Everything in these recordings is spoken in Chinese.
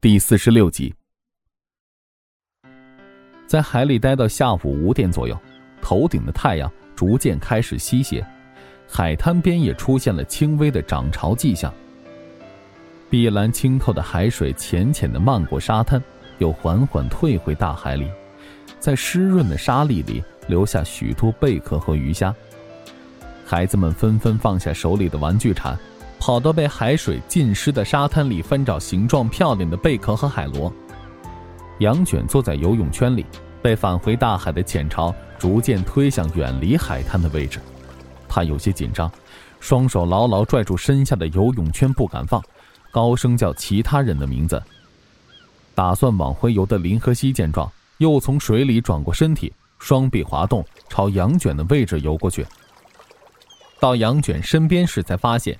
第四十六集。在海里待到下午五点左右，头顶的太阳逐渐开始西斜，海滩边也出现了轻微的涨潮迹象。碧蓝清透的海水浅浅的漫过沙滩，又缓缓退回大海里，在湿润的沙砾里留下许多贝壳和鱼虾。孩子们纷纷放下手里的玩具铲，跑到被海水浸湿的沙滩里翻找形状漂亮的贝壳和海螺。杨卷坐在游泳圈里，被返回大海的浅潮逐渐推向远离海滩的位置。他有些紧张，双手牢牢拽住身下的游泳圈不敢放，高声叫其他人的名字。打算往回游的林和熙见状，又从水里转过身体，双臂滑动，朝杨卷的位置游过去。到杨卷身边时，才发现，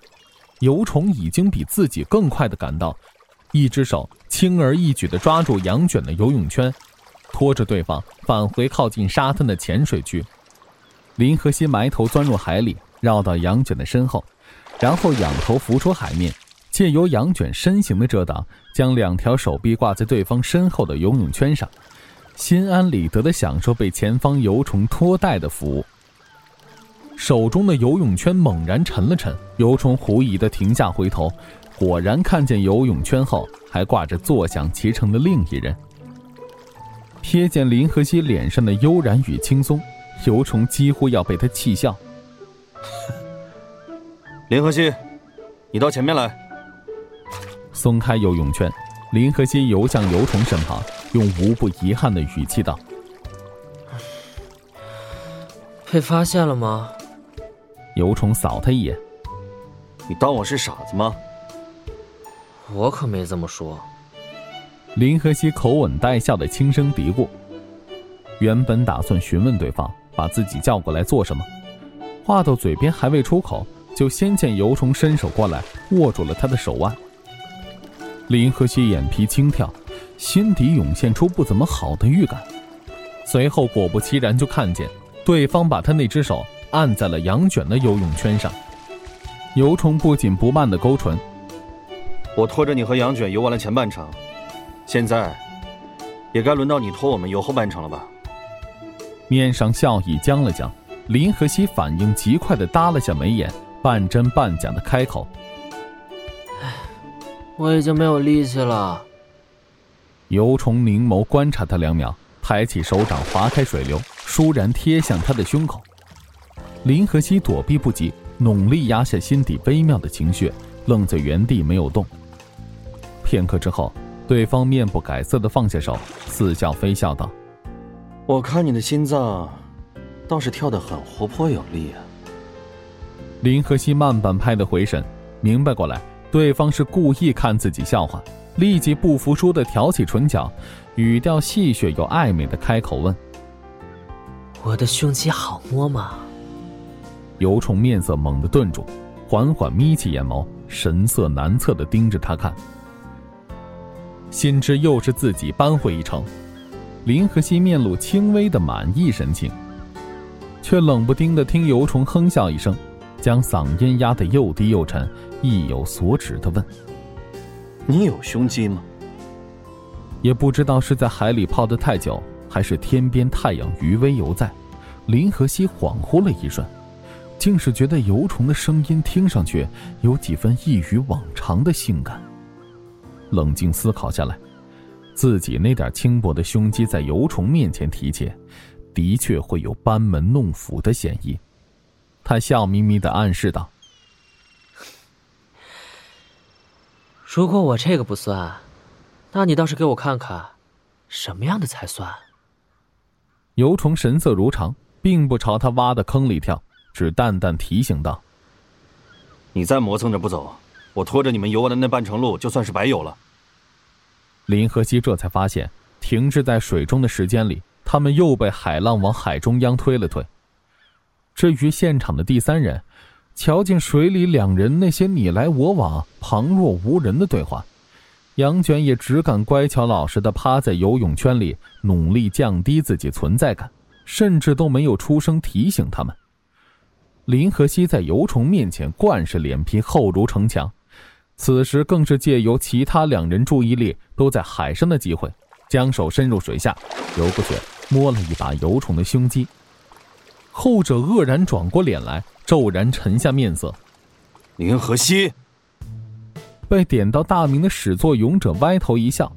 游虫已经比自己更快的赶到，一只手轻而易举的抓住杨卷的游泳圈，拖着对方返回靠近沙滩的浅水区。林和熙埋头钻入海里，绕到杨卷的身后，然后仰头浮出海面，借由杨卷身形的遮挡，将两条手臂挂在对方身后的游泳圈上，心安理得的享受被前方游虫拖带的服务。手中的游泳圈猛然沉了沉，游虫狐疑的停下，回头，果然看见游泳圈后还挂着坐享其成的另一人。瞥见林和熙脸上的悠然与轻松，游虫几乎要被他气笑。林和熙，你到前面来。松开游泳圈，林和熙游向游虫身旁，用无不遗憾的语气道：“ 被发现了吗？”游虫扫他一眼：“你当我是傻子吗？”我可没这么说。林和熙口吻带笑的轻声嘀咕。原本打算询问对方把自己叫过来做什么，话到嘴边还未出口，就先见游虫伸手过来握住了他的手腕。林和熙眼皮轻跳，心底涌现出不怎么好的预感。随后果不其然，就看见对方把他那只手。按在了杨卷的游泳圈上，游虫不紧不慢的勾唇：“我拖着你和杨卷游完了前半场，现在也该轮到你拖我们游后半场了吧？”面上笑意僵了僵，林和熙反应极快的耷了下眉眼，半真半假的开口：“，我已经没有力气了。”游虫凝眸观察他两秒，抬起手掌划开水流，倏然贴向他的胸口。林和熙躲避不及，努力压下心底微妙的情绪，愣在原地没有动。片刻之后，对方面不改色的放下手，似笑非笑道：“我看你的心脏，倒是跳得很活泼有力啊。”林和熙慢半拍的回神，明白过来，对方是故意看自己笑话，立即不服输的挑起唇角，语调戏谑又暧昧的开口问：“我的胸肌好摸吗？”游虫面色猛地顿住，缓缓眯起眼眸，神色难测的盯着他看。心知又是自己扳回一城，林和熙面露轻微的满意神情，却冷不丁的听尤虫哼笑一声，将嗓音压得又低又沉，意有所指的问：“你有胸肌吗？”也不知道是在海里泡得太久，还是天边太阳余威犹在，林和熙恍惚了一瞬。竟是觉得游虫的声音听上去有几分异于往常的性感。冷静思考下来，自己那点轻薄的胸肌在游虫面前提起，的确会有班门弄斧的嫌疑。他笑眯眯的暗示道：“如果我这个不算，那你倒是给我看看，什么样的才算？”游虫神色如常，并不朝他挖的坑里跳。只淡淡提醒道：“你再磨蹭着不走，我拖着你们游玩的那半程路就算是白游了。”林和熙这才发现，停滞在水中的时间里，他们又被海浪往海中央推了推。至于现场的第三人，瞧见水里两人那些你来我往、旁若无人的对话，杨卷也只敢乖巧老实的趴在游泳圈里，努力降低自己存在感，甚至都没有出声提醒他们。林和熙在游虫面前惯是脸皮厚如城墙，此时更是借由其他两人注意力都在海上的机会，将手伸入水下，游过去摸了一把游虫的胸肌。后者愕然转过脸来，骤然沉下面色。林和熙，被点到大名的始作俑者歪头一笑：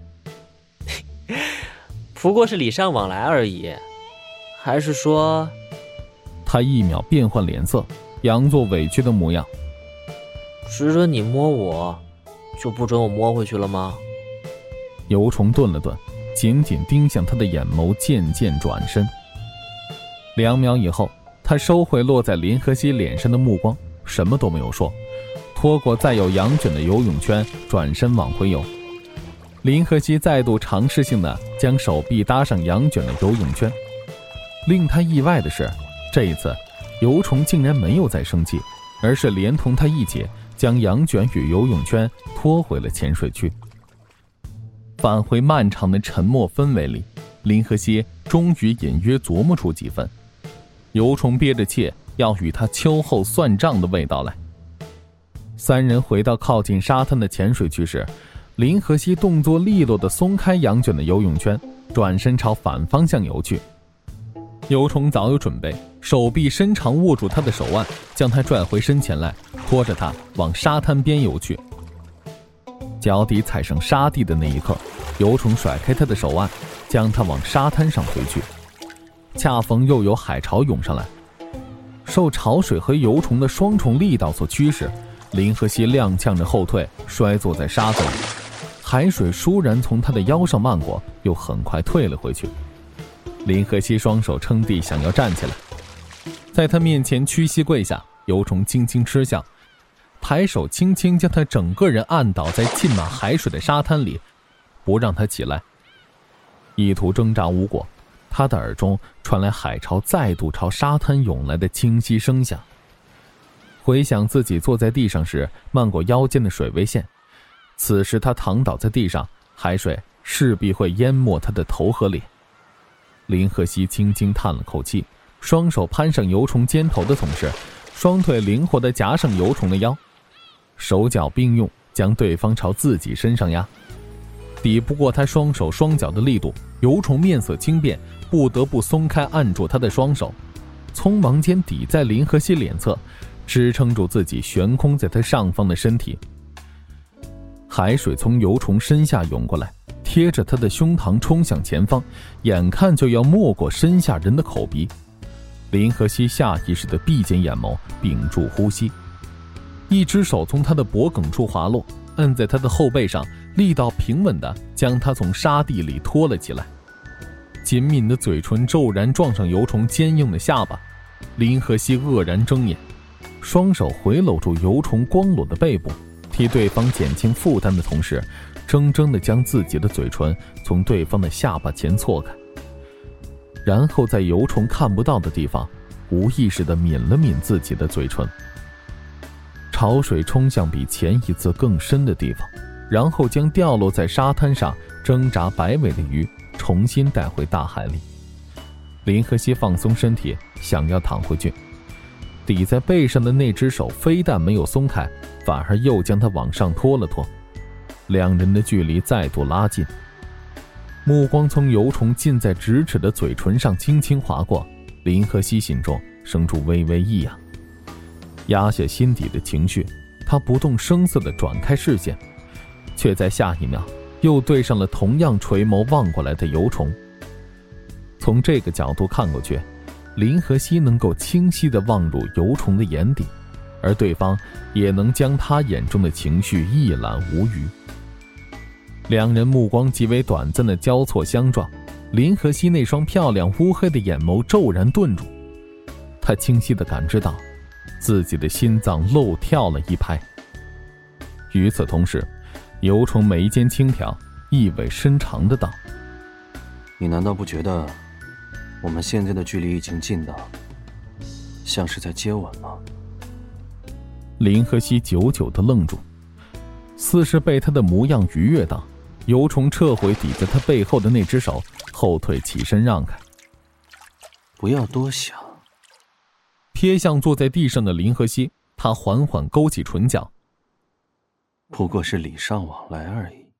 “不过是礼尚往来而已，还是说……”他一秒变换脸色，佯作委屈的模样。只准你摸我，就不准我摸回去了吗？游虫顿了顿，紧紧盯向他的眼眸，渐渐转身。两秒以后，他收回落在林和熙脸上的目光，什么都没有说，拖过载有羊卷的游泳圈，转身往回游。林和熙再度尝试性的将手臂搭上羊卷的游泳圈，令他意外的是，这一次，游虫竟然没有再生气，而是连同他一起。将羊卷与游泳圈拖回了浅水区。返回漫长的沉默氛围里，林和熙终于隐约琢磨出几分。游虫憋着气要与他秋后算账的味道来。三人回到靠近沙滩的浅水区时，林和熙动作利落的松开羊卷的游泳圈，转身朝反方向游去。游虫早有准备。手臂伸长，握住他的手腕，将他拽回身前来，拖着他往沙滩边游去。脚底踩上沙地的那一刻，游虫甩开他的手腕，将他往沙滩上推去。恰逢又有海潮涌上来，受潮水和游虫的双重力道所驱使，林和熙踉跄着后退，摔坐在沙子里。海水倏然从他的腰上漫过，又很快退了回去。林和熙双手撑地，想要站起来。在他面前屈膝跪下，游虫轻轻吃下，抬手轻轻将他整个人按倒在浸满海水的沙滩里，不让他起来。意图挣扎无果，他的耳中传来海潮再度朝沙滩涌来的清晰声响。回想自己坐在地上时漫过腰间的水位线，此时他躺倒在地上，海水势必会淹没他的头和脸。林和熙轻轻叹了口气。双手攀上游虫肩头的同时，双腿灵活地夹上游虫的腰，手脚并用将对方朝自己身上压。抵不过他双手双脚的力度，游虫面色轻变，不得不松开按住他的双手，匆忙间抵在林和熙脸侧，支撑住自己悬空在他上方的身体。海水从游虫身下涌过来，贴着他的胸膛冲向前方，眼看就要没过身下人的口鼻。林和熙下意识地闭紧眼眸，屏住呼吸，一只手从他的脖颈处滑落，按在他的后背上，力道平稳地将他从沙地里拖了起来。紧抿的嘴唇骤然撞上游虫坚硬的下巴，林和熙愕然睁眼，双手回搂住油虫光裸的背部，替对方减轻负担的同时，怔怔地将自己的嘴唇从对方的下巴前错开。然后在游虫看不到的地方，无意识地抿了抿自己的嘴唇。潮水冲向比前一次更深的地方，然后将掉落在沙滩上挣扎摆尾的鱼重新带回大海里。林和熙放松身体，想要躺回去，抵在背上的那只手非但没有松开，反而又将他往上拖了拖，两人的距离再度拉近。目光从游虫近在咫尺的嘴唇上轻轻划过，林和熙心中生出微微异样，压下心底的情绪，他不动声色地转开视线，却在下一秒又对上了同样垂眸望过来的游虫。从这个角度看过去，林和熙能够清晰地望入游虫的眼底，而对方也能将他眼中的情绪一览无余。两人目光极为短暂的交错相撞，林和熙那双漂亮乌黑的眼眸骤然顿住，他清晰的感知到，自己的心脏漏跳了一拍。与此同时，尤虫眉间轻挑，意味深长的道：“你难道不觉得，我们现在的距离已经近到，像是在接吻吗？”林和熙久久的愣住，似是被他的模样愉悦到。游虫撤回抵在他背后的那只手，后退起身让开。不要多想。瞥向坐在地上的林和熙，他缓缓勾起唇角。不过是礼尚往来而已。